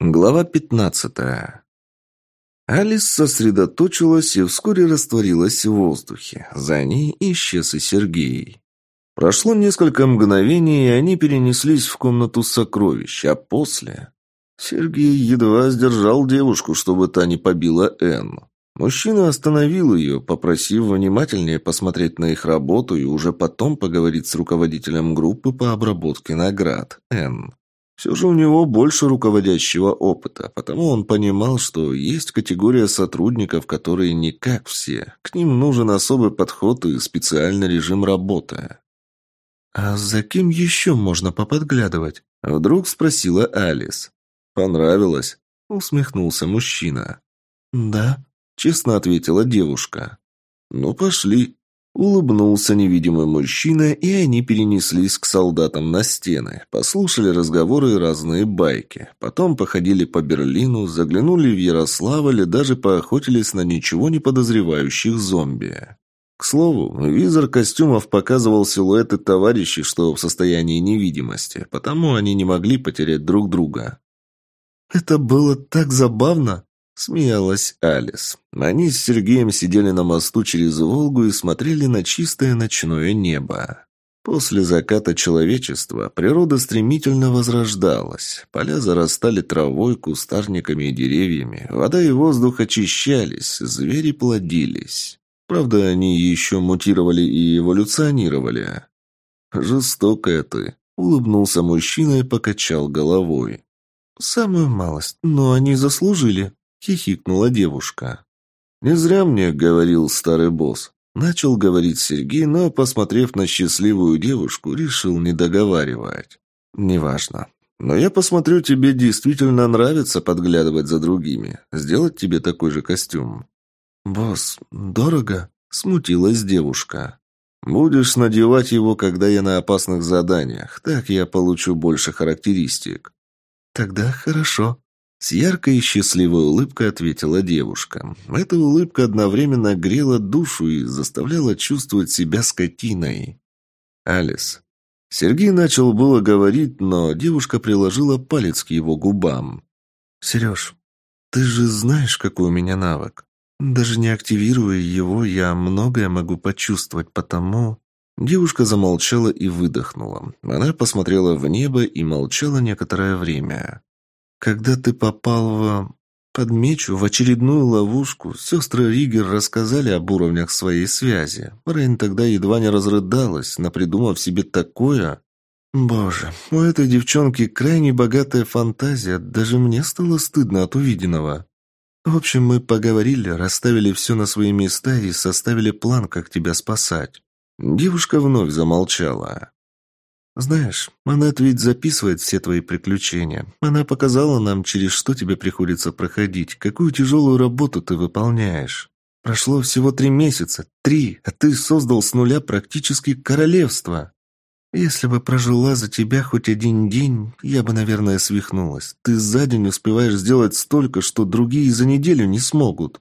Глава пятнадцатая. Алис сосредоточилась и вскоре растворилась в воздухе. За ней исчез и Сергей. Прошло несколько мгновений, и они перенеслись в комнату сокровищ, а после... Сергей едва сдержал девушку, чтобы та не побила Энн. Мужчина остановил ее, попросив внимательнее посмотреть на их работу и уже потом поговорить с руководителем группы по обработке наград, Энн. Все же у него больше руководящего опыта, потому он понимал, что есть категория сотрудников, которые не как все. К ним нужен особый подход и специальный режим работы. «А за кем еще можно поподглядывать?» Вдруг спросила Алис. «Понравилось?» Усмехнулся мужчина. «Да», честно ответила девушка. «Ну, пошли». Улыбнулся невидимый мужчина, и они перенеслись к солдатам на стены, послушали разговоры и разные байки. Потом походили по Берлину, заглянули в Ярославль и даже поохотились на ничего не подозревающих зомби. К слову, визор костюмов показывал силуэты товарищей, что в состоянии невидимости, потому они не могли потерять друг друга. «Это было так забавно!» Смеялась Алис. Они с Сергеем сидели на мосту через Волгу и смотрели на чистое ночное небо. После заката человечества природа стремительно возрождалась. Поля зарастали травой, кустарниками и деревьями. Вода и воздух очищались, звери плодились. Правда, они еще мутировали и эволюционировали. «Жестокая ты», — улыбнулся мужчина и покачал головой. «Самую малость, но они заслужили», — хихикнула девушка. «Не зря мне говорил старый босс». Начал говорить Сергей, но, посмотрев на счастливую девушку, решил не договаривать. «Неважно. Но я посмотрю, тебе действительно нравится подглядывать за другими. Сделать тебе такой же костюм». «Босс, дорого?» — смутилась девушка. «Будешь надевать его, когда я на опасных заданиях. Так я получу больше характеристик». «Тогда хорошо», с яркой и счастливой улыбкой ответила девушка. Эта улыбка одновременно грела душу и заставляла чувствовать себя скотиной. «Алис». Сергей начал было говорить, но девушка приложила палец к его губам. «Сереж, ты же знаешь, какой у меня навык. Даже не активируя его, я многое могу почувствовать, потому...» Девушка замолчала и выдохнула. Она посмотрела в небо и молчала некоторое время. Когда ты попал в... Подмечу, в очередную ловушку, сестры Ригер рассказали об уровнях своей связи. Рейн тогда едва не разрыдалась, напридумав себе такое... Боже, у этой девчонки крайне богатая фантазия, даже мне стало стыдно от увиденного. В общем, мы поговорили, расставили все на свои места и составили план, как тебя спасать. Девушка вновь замолчала. «Знаешь, Манет ведь записывает все твои приключения. Она показала нам, через что тебе приходится проходить, какую тяжелую работу ты выполняешь. Прошло всего три месяца, три, а ты создал с нуля практически королевство. Если бы прожила за тебя хоть один день, я бы, наверное, свихнулась. Ты за день успеваешь сделать столько, что другие за неделю не смогут».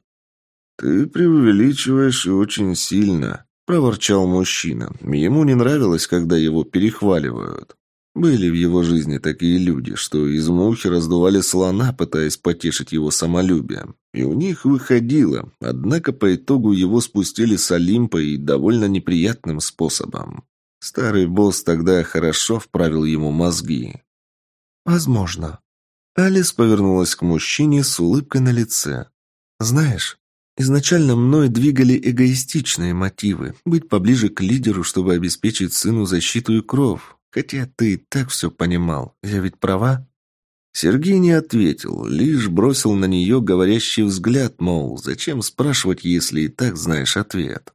«Ты преувеличиваешь очень сильно», проворчал мужчина. Ему не нравилось, когда его перехваливают. Были в его жизни такие люди, что из мухи раздували слона, пытаясь потешить его самолюбие. И у них выходило, однако по итогу его спустили с Олимпа и довольно неприятным способом. Старый босс тогда хорошо вправил ему мозги. «Возможно». Алис повернулась к мужчине с улыбкой на лице. «Знаешь, Изначально мной двигали эгоистичные мотивы. Быть поближе к лидеру, чтобы обеспечить сыну защиту и кров. Хотя ты и так все понимал. Я ведь права?» Сергей не ответил, лишь бросил на нее говорящий взгляд, мол, зачем спрашивать, если и так знаешь ответ.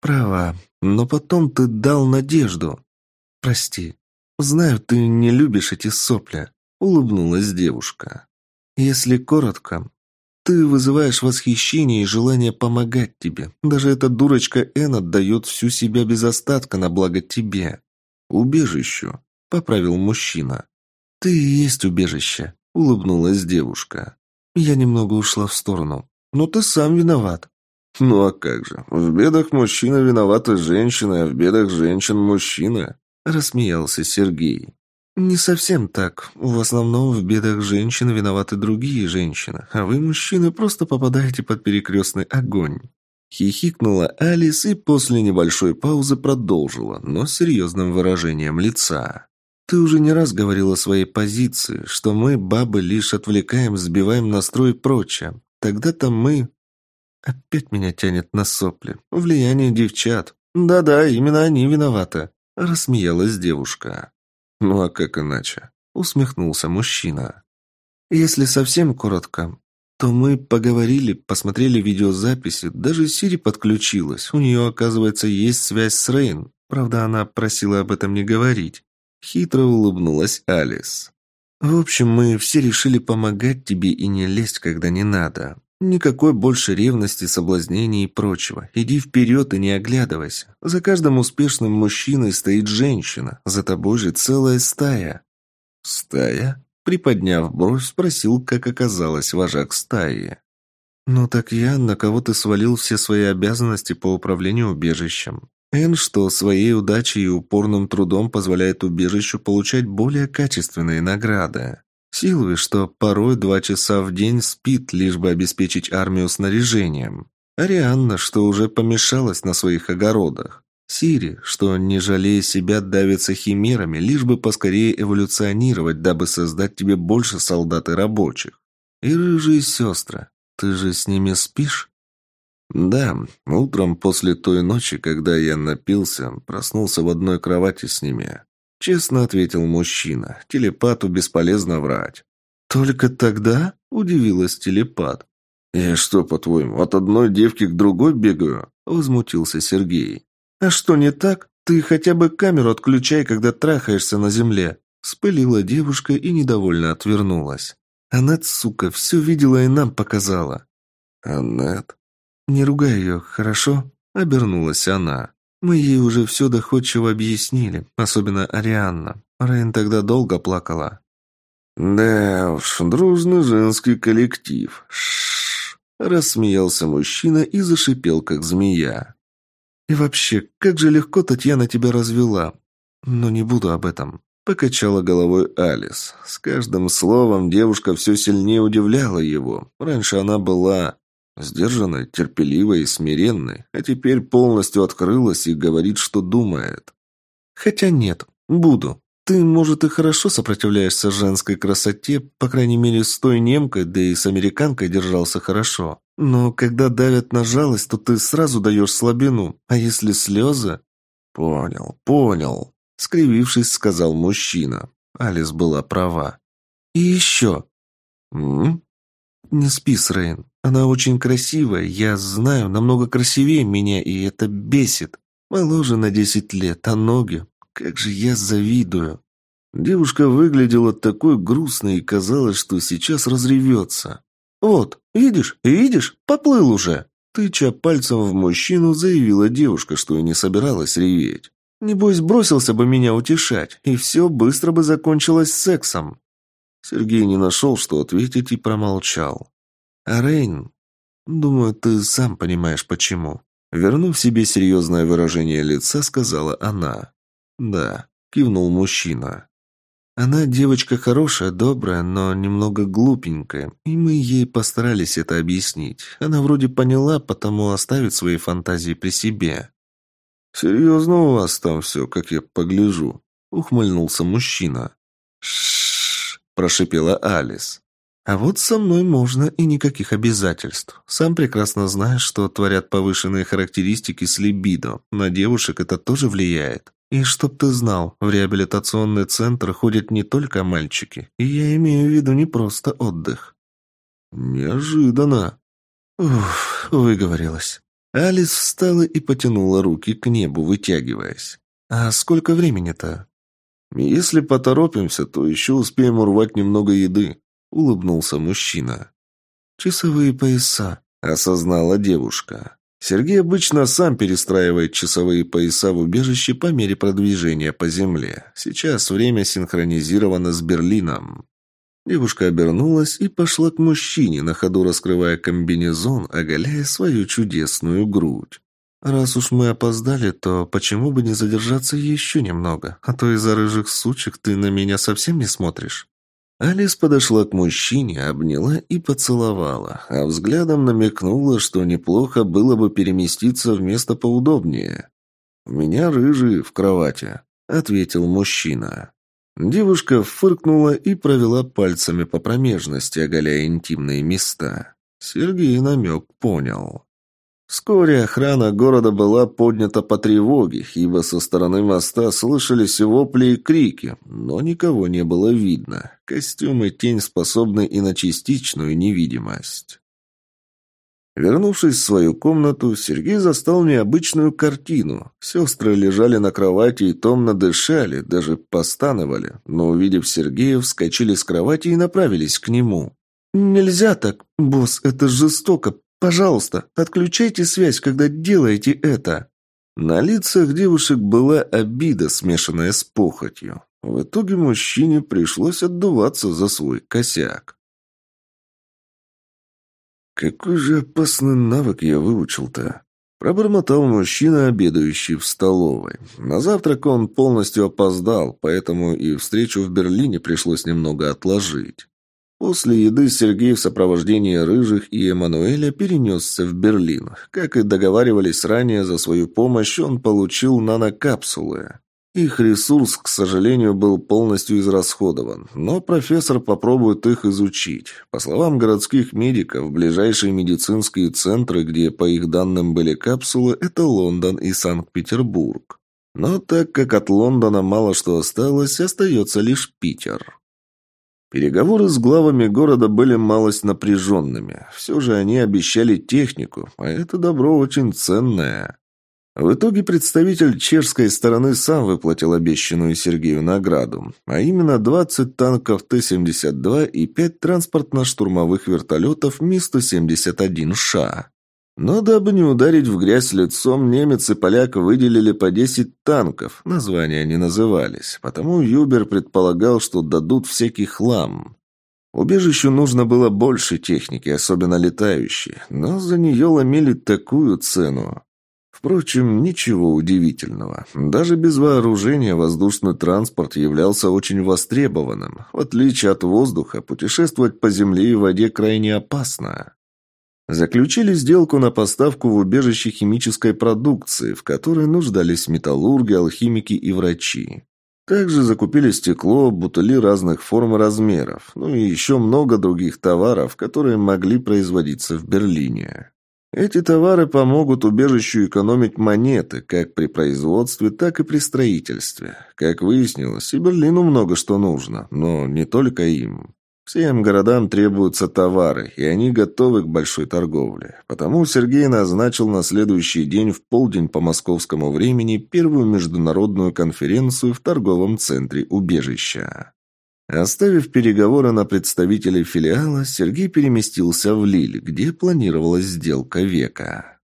«Права, но потом ты дал надежду. Прости. Знаю, ты не любишь эти сопли», — улыбнулась девушка. «Если коротко, ты вызываешь восхищение и желание помогать тебе. Даже эта дурочка Эн отдает всю себя без остатка на благо тебе. Убежищу, поправил мужчина. Ты и есть убежище, улыбнулась девушка. Я немного ушла в сторону. Но ты сам виноват. Ну а как же? В бедах мужчина виновата женщина, а в бедах женщин мужчина, рассмеялся Сергей. «Не совсем так. В основном в бедах женщин виноваты другие женщины, а вы, мужчины, просто попадаете под перекрестный огонь». Хихикнула Алис и после небольшой паузы продолжила, но с серьезным выражением лица. «Ты уже не раз говорила о своей позиции, что мы, бабы, лишь отвлекаем, сбиваем настрой и прочее. Тогда-то мы...» Опять меня тянет на сопли. Влияние девчат. Да-да, именно они виноваты. Рассмеялась девушка. «Ну а как иначе?» — усмехнулся мужчина. «Если совсем коротко, то мы поговорили, посмотрели видеозаписи, даже Сири подключилась. У нее, оказывается, есть связь с Рейн. Правда, она просила об этом не говорить». Хитро улыбнулась Алис. «В общем, мы все решили помогать тебе и не лезть, когда не надо. Никакой больше ревности, соблазнений и прочего. Иди вперед и не оглядывайся. За каждым успешным мужчиной стоит женщина. За тобой же целая стая. Стая? Приподняв бровь, спросил, как оказалось вожак стаи. «Ну так я, на кого ты свалил все свои обязанности по управлению убежищем. Эн, что своей удачей и упорным трудом позволяет убежищу получать более качественные награды. Силви, что порой два часа в день спит, лишь бы обеспечить армию снаряжением. Арианна, что уже помешалась на своих огородах. Сири, что, не жалея себя, давится химерами, лишь бы поскорее эволюционировать, дабы создать тебе больше солдат и рабочих. И рыжие сестры. Ты же с ними спишь? Да, утром после той ночи, когда я напился, проснулся в одной кровати с ними. Честно ответил мужчина. Телепату бесполезно врать. «Только тогда?» – удивилась телепат. «Я что, по-твоему, от одной девки к другой бегаю?» – возмутился Сергей. «А что не так? Ты хотя бы камеру отключай, когда трахаешься на земле!» Спылила девушка и недовольно отвернулась. «Аннет, сука, все видела и нам показала». «Аннет?» «Не ругай ее, хорошо?» – обернулась она. Мы ей уже все доходчиво объяснили, особенно Арианна. Рейн тогда долго плакала. «Да уж, дружный женский коллектив. Шш!» Рассмеялся мужчина и зашипел, как змея. «И вообще, как же легко Татьяна тебя развела. Но не буду об этом». Покачала головой Алис. С каждым словом девушка все сильнее удивляла его. Раньше она была Сдержанной, терпеливой и смиренной, а теперь полностью открылась и говорит, что думает. Хотя нет, буду. Ты, может, и хорошо сопротивляешься женской красоте, по крайней мере, с той немкой, да и с американкой держался хорошо. Но когда давят на жалость, то ты сразу даешь слабину, а если слезы... Понял, понял, скривившись, сказал мужчина. Алис была права. И еще. М? Не спи Рейн. Она очень красивая, я знаю, намного красивее меня, и это бесит. Моложе на десять лет, а ноги... Как же я завидую. Девушка выглядела такой грустной и казалось, что сейчас разревется. «Вот, видишь, видишь, поплыл уже!» Тыча пальцем в мужчину, заявила девушка, что и не собиралась реветь. «Небось, бросился бы меня утешать, и все быстро бы закончилось сексом». Сергей не нашел, что ответить, и промолчал. Рейн, думаю, ты сам понимаешь, почему. Вернув себе серьезное выражение лица, сказала она. «Да», — кивнул мужчина. «Она девочка хорошая, добрая, но немного глупенькая, и мы ей постарались это объяснить. Она вроде поняла, потому оставит свои фантазии при себе». «Серьезно у вас там все, как я погляжу», — ухмыльнулся мужчина. «Ш-ш-ш», прошипела Алис. А вот со мной можно и никаких обязательств. Сам прекрасно знаешь, что творят повышенные характеристики с либидо. На девушек это тоже влияет. И чтоб ты знал, в реабилитационный центр ходят не только мальчики. И я имею в виду не просто отдых. Неожиданно. Уф, выговорилась. Алис встала и потянула руки к небу, вытягиваясь. «А сколько времени-то?» «Если поторопимся, то еще успеем урвать немного еды», — улыбнулся мужчина. «Часовые пояса», — осознала девушка. Сергей обычно сам перестраивает часовые пояса в убежище по мере продвижения по земле. Сейчас время синхронизировано с Берлином. Девушка обернулась и пошла к мужчине, на ходу раскрывая комбинезон, оголяя свою чудесную грудь. «Раз уж мы опоздали, то почему бы не задержаться еще немного? А то из-за рыжих сучек ты на меня совсем не смотришь». Алис подошла к мужчине, обняла и поцеловала, а взглядом намекнула, что неплохо было бы переместиться в место поудобнее. «У меня рыжий в кровати», — ответил мужчина. Девушка фыркнула и провела пальцами по промежности, оголяя интимные места. Сергей намек понял. Вскоре охрана города была поднята по тревоге, ибо со стороны моста слышались вопли и крики, но никого не было видно. Костюм и тень способны и на частичную невидимость. Вернувшись в свою комнату, Сергей застал необычную картину. Сестры лежали на кровати и томно дышали, даже постановали, но, увидев Сергея, вскочили с кровати и направились к нему. «Нельзя так, босс, это жестоко, Пожалуйста, отключайте связь, когда делаете это». На лицах девушек была обида, смешанная с похотью. В итоге мужчине пришлось отдуваться за свой косяк. «Какой же опасный навык я выучил-то?» Пробормотал мужчина, обедающий в столовой. На завтрак он полностью опоздал, поэтому и встречу в Берлине пришлось немного отложить. После еды Сергей в сопровождении Рыжих и Эммануэля перенесся в Берлин. Как и договаривались ранее, за свою помощь он получил нанокапсулы. Их ресурс, к сожалению, был полностью израсходован, но профессор попробует их изучить. По словам городских медиков, ближайшие медицинские центры, где, по их данным, были капсулы, это Лондон и Санкт-Петербург. Но так как от Лондона мало что осталось, остается лишь Питер. Переговоры с главами города были малость напряженными. Все же они обещали технику, а это добро очень ценное. В итоге представитель чешской стороны сам выплатил обещанную Сергею награду, а именно 20 танков Т-72 и 5 транспортно-штурмовых вертолетов Ми-171Ш. Но дабы не ударить в грязь лицом, немец и поляк выделили по 10 танков, названия не назывались, потому Юбер предполагал, что дадут всякий хлам. Убежищу нужно было больше техники, особенно летающей, но за нее ломили такую цену. Впрочем, ничего удивительного. Даже без вооружения воздушный транспорт являлся очень востребованным. В отличие от воздуха, путешествовать по земле и воде крайне опасно. Заключили сделку на поставку в убежище химической продукции, в которой нуждались металлурги, алхимики и врачи. Также закупили стекло, бутыли разных форм и размеров, ну и еще много других товаров, которые могли производиться в Берлине. Эти товары помогут убежищу экономить монеты, как при производстве, так и при строительстве. Как выяснилось, и Берлину много что нужно, но не только им. Всем городам требуются товары, и они готовы к большой торговле. Потому Сергей назначил на следующий день в полдень по московскому времени первую международную конференцию в торговом центре убежища. Оставив переговоры на представителей филиала, Сергей переместился в Лиль, где планировалась сделка века.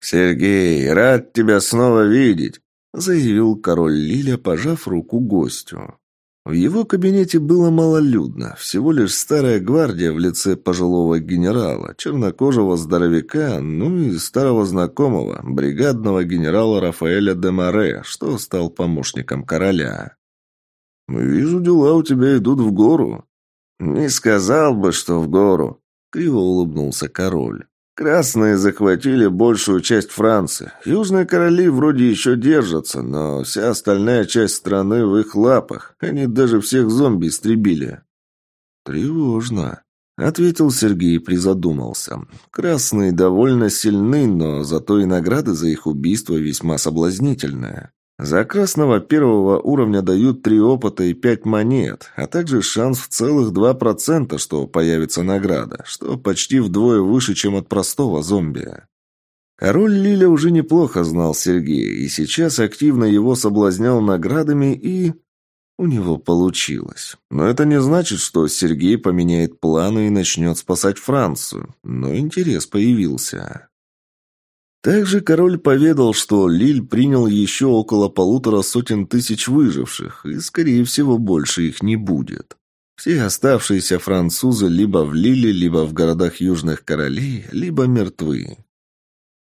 «Сергей, рад тебя снова видеть», — заявил король Лиля, пожав руку гостю. В его кабинете было малолюдно, всего лишь старая гвардия в лице пожилого генерала, чернокожего здоровяка, ну и старого знакомого, бригадного генерала Рафаэля де Море, что стал помощником короля. «Вижу, дела у тебя идут в гору». «Не сказал бы, что в гору», — криво улыбнулся король. Красные захватили большую часть Франции. Южные короли вроде еще держатся, но вся остальная часть страны в их лапах. Они даже всех зомби истребили. Тревожно, ответил Сергей и призадумался. Красные довольно сильны, но зато и награды за их убийство весьма соблазнительные. За красного первого уровня дают три опыта и пять монет, а также шанс в целых два процента, что появится награда, что почти вдвое выше, чем от простого зомби. Король Лиля уже неплохо знал Сергея, и сейчас активно его соблазнял наградами, и... У него получилось. Но это не значит, что Сергей поменяет планы и начнет спасать Францию. Но интерес появился. Также король поведал, что Лиль принял еще около полутора сотен тысяч выживших, и, скорее всего, больше их не будет. Все оставшиеся французы либо в Лиле, либо в городах южных королей, либо мертвы.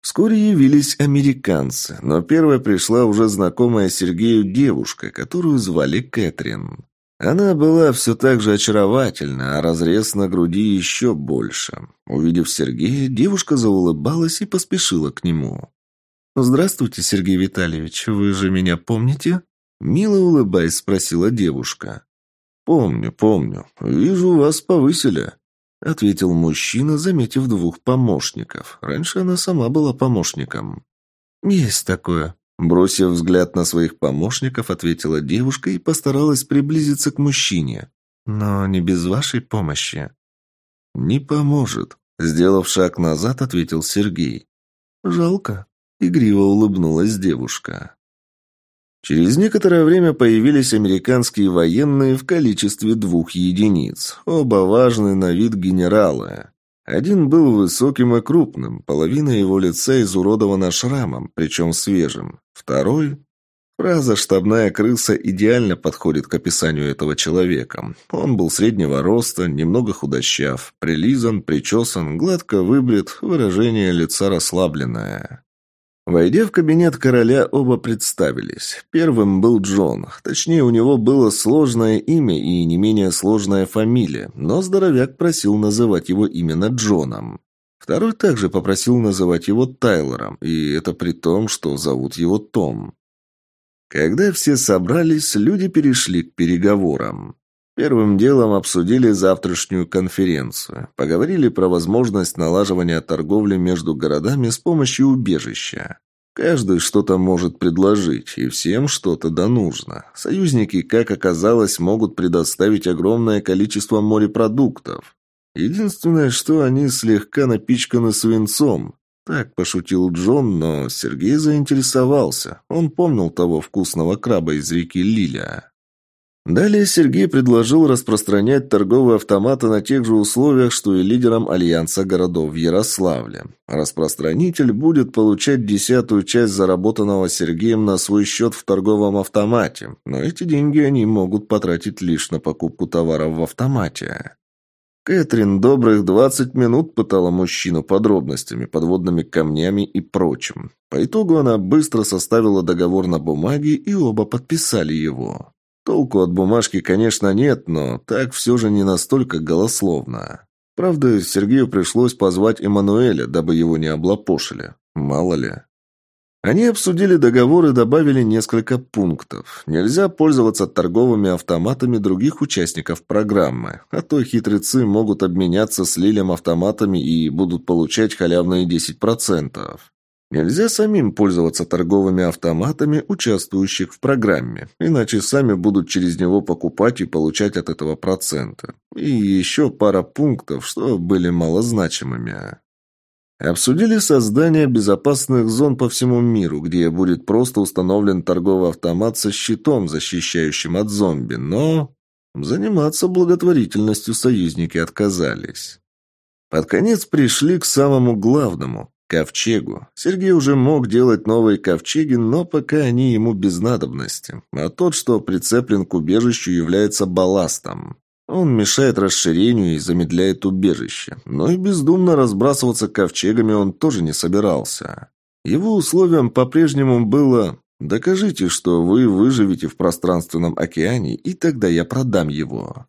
Вскоре явились американцы, но первой пришла уже знакомая Сергею девушка, которую звали Кэтрин. Она была все так же очаровательна, а разрез на груди еще больше. Увидев Сергея, девушка заулыбалась и поспешила к нему. «Здравствуйте, Сергей Витальевич, вы же меня помните?» Мило улыбаясь, спросила девушка. «Помню, помню. Вижу, вас повысили», — ответил мужчина, заметив двух помощников. Раньше она сама была помощником. «Есть такое», Бросив взгляд на своих помощников, ответила девушка и постаралась приблизиться к мужчине. «Но не без вашей помощи». «Не поможет», — сделав шаг назад, ответил Сергей. «Жалко», — игриво улыбнулась девушка. Через некоторое время появились американские военные в количестве двух единиц, оба важные на вид генералы. Один был высоким и крупным, половина его лица изуродована шрамом, причем свежим. Второй... Фраза «штабная крыса» идеально подходит к описанию этого человека. Он был среднего роста, немного худощав, прилизан, причесан, гладко выбрит, выражение лица расслабленное. Войдя в кабинет короля, оба представились. Первым был Джон. Точнее, у него было сложное имя и не менее сложная фамилия, но здоровяк просил называть его именно Джоном. Второй также попросил называть его Тайлором, и это при том, что зовут его Том. Когда все собрались, люди перешли к переговорам. Первым делом обсудили завтрашнюю конференцию. Поговорили про возможность налаживания торговли между городами с помощью убежища. Каждый что-то может предложить, и всем что-то да нужно. Союзники, как оказалось, могут предоставить огромное количество морепродуктов. Единственное, что они слегка напичканы свинцом. Так пошутил Джон, но Сергей заинтересовался. Он помнил того вкусного краба из реки Лиля. Далее Сергей предложил распространять торговые автоматы на тех же условиях, что и лидерам Альянса городов в Ярославле. Распространитель будет получать десятую часть заработанного Сергеем на свой счет в торговом автомате, но эти деньги они могут потратить лишь на покупку товаров в автомате. Кэтрин добрых двадцать минут пытала мужчину подробностями, подводными камнями и прочим. По итогу она быстро составила договор на бумаге, и оба подписали его. Толку от бумажки, конечно, нет, но так все же не настолько голословно. Правда, Сергею пришлось позвать Эммануэля, дабы его не облапошили. Мало ли. Они обсудили договор и добавили несколько пунктов. Нельзя пользоваться торговыми автоматами других участников программы, а то хитрецы могут обменяться с Лилем автоматами и будут получать халявные 10%. Нельзя самим пользоваться торговыми автоматами, участвующих в программе, иначе сами будут через него покупать и получать от этого проценты. И еще пара пунктов, что были малозначимыми. Обсудили создание безопасных зон по всему миру, где будет просто установлен торговый автомат со щитом, защищающим от зомби, но заниматься благотворительностью союзники отказались. Под конец пришли к самому главному ковчегу. Сергей уже мог делать новые ковчеги, но пока они ему без надобности. А тот, что прицеплен к убежищу, является балластом. Он мешает расширению и замедляет убежище. Но и бездумно разбрасываться ковчегами он тоже не собирался. Его условием по-прежнему было «Докажите, что вы выживете в пространственном океане, и тогда я продам его».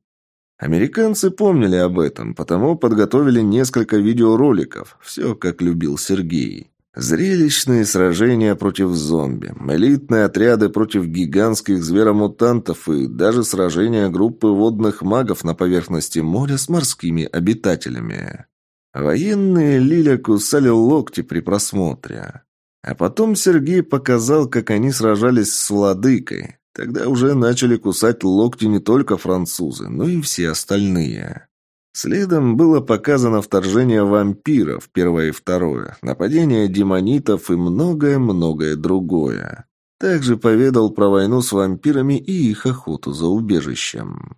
Американцы помнили об этом, потому подготовили несколько видеороликов. Все, как любил Сергей. Зрелищные сражения против зомби, элитные отряды против гигантских зверомутантов и даже сражения группы водных магов на поверхности моря с морскими обитателями. Военные Лиля кусали локти при просмотре. А потом Сергей показал, как они сражались с владыкой. Тогда уже начали кусать локти не только французы, но и все остальные. Следом было показано вторжение вампиров, первое и второе, нападение демонитов и многое-многое другое. Также поведал про войну с вампирами и их охоту за убежищем.